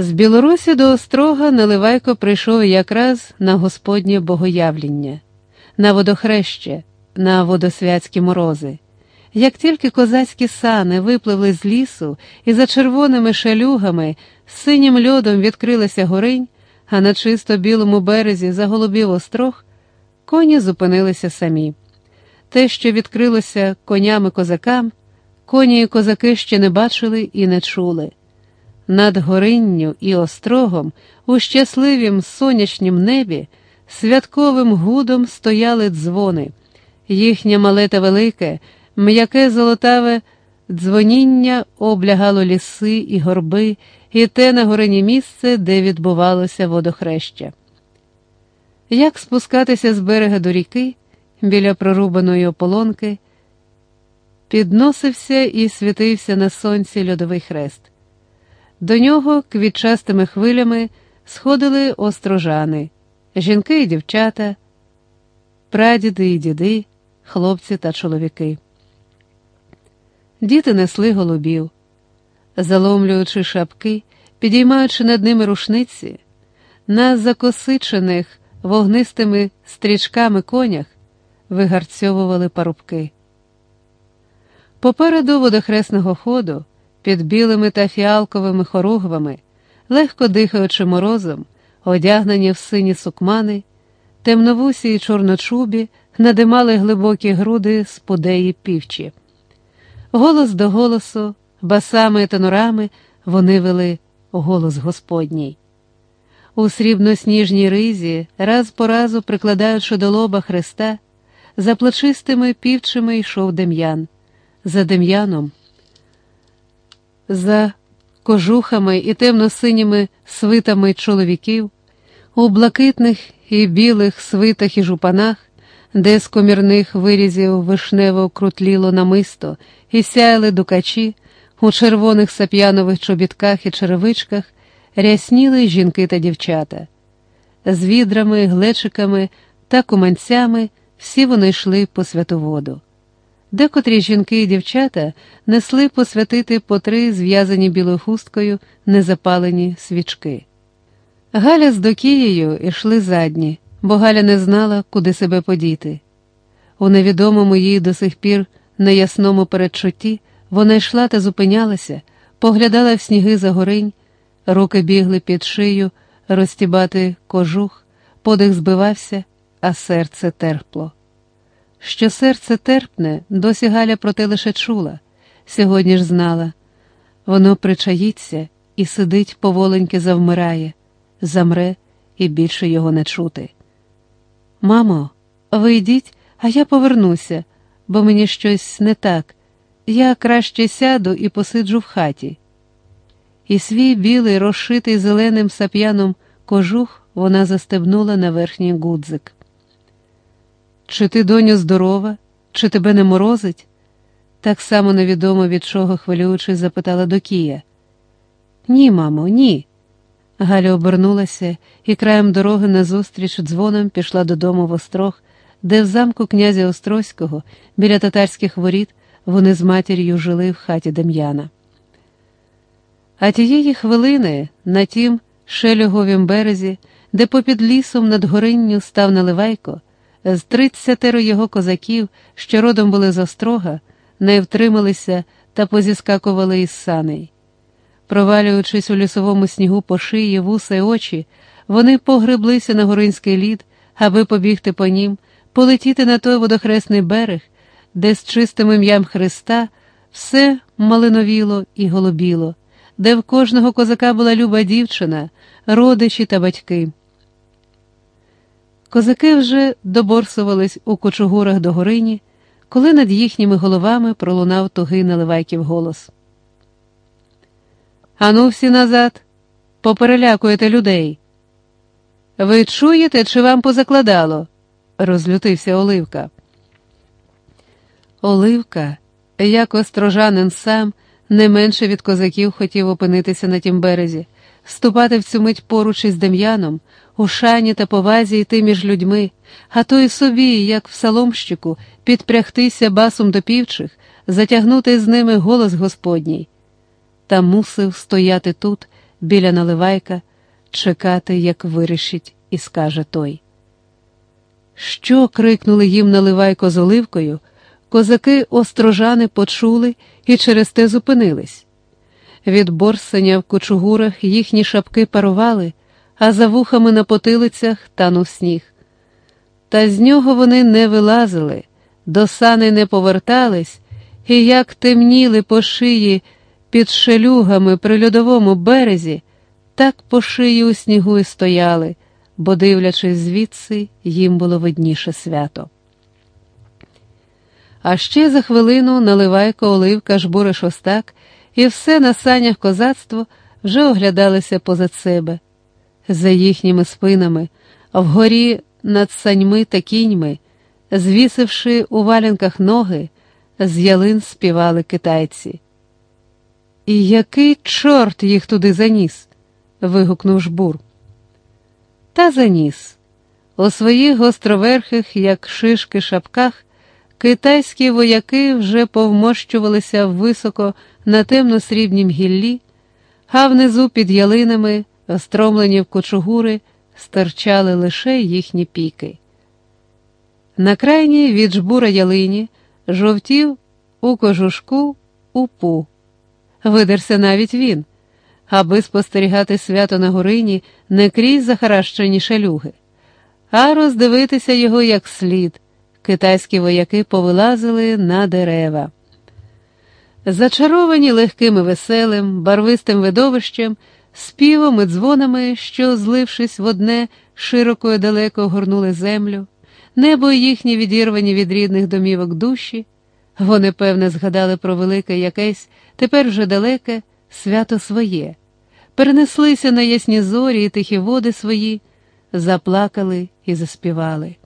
З Білорусі до Острога Наливайко прийшов якраз на Господнє богоявлення, на водохреще, на водосвятські морози. Як тільки козацькі сани випливли з лісу і за червоними шалюгами синім льодом відкрилася горинь, а на чисто білому березі заголубів острог, коні зупинилися самі. Те, що відкрилося конями козакам, коні і козаки ще не бачили і не чули. Над горинню і острогом у щасливім сонячнім небі святковим гудом стояли дзвони, їхнє мале та велике, м'яке золотаве дзвоніння облягало ліси і горби, і те на горині місце, де відбувалося водохреща. Як спускатися з берега до ріки біля прорубаної ополонки, підносився і світився на сонці льодовий хрест. До нього квітчастими хвилями сходили острожани, жінки і дівчата, прадіди і діди, хлопці та чоловіки. Діти несли голубів, заломлюючи шапки, підіймаючи над ними рушниці, на закосичених вогнистими стрічками конях вигарцьовували парубки. Попереду водохресного ходу під білими та фіалковими хоругвами, легко дихаючи морозом, одягнені в сині сукмани, темновусі й чорночубі надимали глибокі груди з подеї півчі. Голос до голосу, басами і тенорами вони вели голос Господній. У срібно-сніжній ризі, раз по разу прикладаючи до лоба Христа, за плечистими півчими йшов Дем'ян. За Дем'яном за кожухами і темно-синіми свитами чоловіків, у блакитних і білих свитах і жупанах, де з комірних вирізів вишнево крутліло намисто і сяяли дукачі, у червоних сап'янових чобітках і черевичках рясніли жінки та дівчата. З відрами, глечиками та куманцями всі вони йшли по святоводу. Декотрі жінки і дівчата несли посвятити по три зв'язані білою хусткою незапалені свічки. Галя з Докією йшли задні, бо Галя не знала, куди себе подіти. У невідомому їй до сих пір неясному передчутті вона йшла та зупинялася, поглядала в сніги за горинь, руки бігли під шию, розтібати кожух, подих збивався, а серце терпло. Що серце терпне, досі Галя про те лише чула, сьогодні ж знала. Воно причаїться і сидить поволеньки завмирає, замре і більше його не чути. Мамо, ви йдіть, а я повернуся, бо мені щось не так. Я краще сяду і посиджу в хаті. І свій білий, розшитий зеленим сап'яном кожух вона застебнула на верхній гудзик. Чи ти, доню, здорова, чи тебе не морозить? Так само невідомо від чого хвилюючись, запитала Докія. Ні, мамо, ні. Галя обернулася і краєм дороги назустріч дзвоном пішла додому в острог, де в замку князя Острозького, біля татарських воріт, вони з матір'ю жили в хаті Дем'яна. А тієї хвилини на тім шелюговім березі, де попід лісом над горинню став наливайко, з тридцятеро його козаків, що родом були з острога, не втрималися та позіскакували із саней. Провалюючись у лісовому снігу по шиї, вуса й очі, вони погреблися на горинський лід, аби побігти по нім, полетіти на той водохресний берег, де з чистим ім'ям Христа все малиновіло і голубіло, де в кожного козака була люба дівчина, родичі та батьки. Козаки вже доборсувались у кочугурах до горині, коли над їхніми головами пролунав тугий наливайків голос. Ану, всі назад, поперелякуєте людей. Ви чуєте, чи вам позакладало? розлютився Оливка. Оливка, як острожанин сам, не менше від козаків хотів опинитися на тім березі, ступати в цю мить поруч із Дем'яном, у шані та повазі йти між людьми, а то й собі, як в саломщику, підпрягтися басом до півчих, затягнути з ними голос Господній. Та мусив стояти тут, біля наливайка, чекати, як вирішить, і скаже той. Що крикнули їм наливайко з оливкою, козаки острожани почули і через те зупинились. Від борсення в кучугурах їхні шапки парували, а за вухами на потилицях танув сніг. Та з нього вони не вилазили, до сани не повертались, і як темніли по шиї під шелюгами при льодовому березі, так по шиї у снігу і стояли, бо, дивлячись звідси, їм було видніше свято. А ще за хвилину наливайко оливка жбури шостак, і все на санях козацтво вже оглядалося позад себе. За їхніми спинами, вгорі над саньми та кіньми, звісивши у валянках ноги, з ялин співали китайці. І який чорт їх туди заніс? вигукнув жбур. Та заніс. У своїх гостроверхих, як шишки шапках, китайські вояки вже повмощувалися високо на темно-срібнім гіллі, а внизу під ялинами, остромлені в кочугури, стирчали лише їхні піки. На крайній від жбура ялині жовтів у кожушку упу. Видерся навіть він, аби спостерігати свято на горині не крізь захаращені шалюги, а роздивитися його як слід. Китайські вояки повилазили на дерева. Зачаровані легким і веселим, барвистим видовищем, співом і дзвонами, що, злившись в одне, широко і далеко горнули землю, небо їхні відірвані від рідних домівок душі, вони, певне, згадали про велике якесь, тепер вже далеке, свято своє, перенеслися на ясні зорі і тихі води свої, заплакали і заспівали.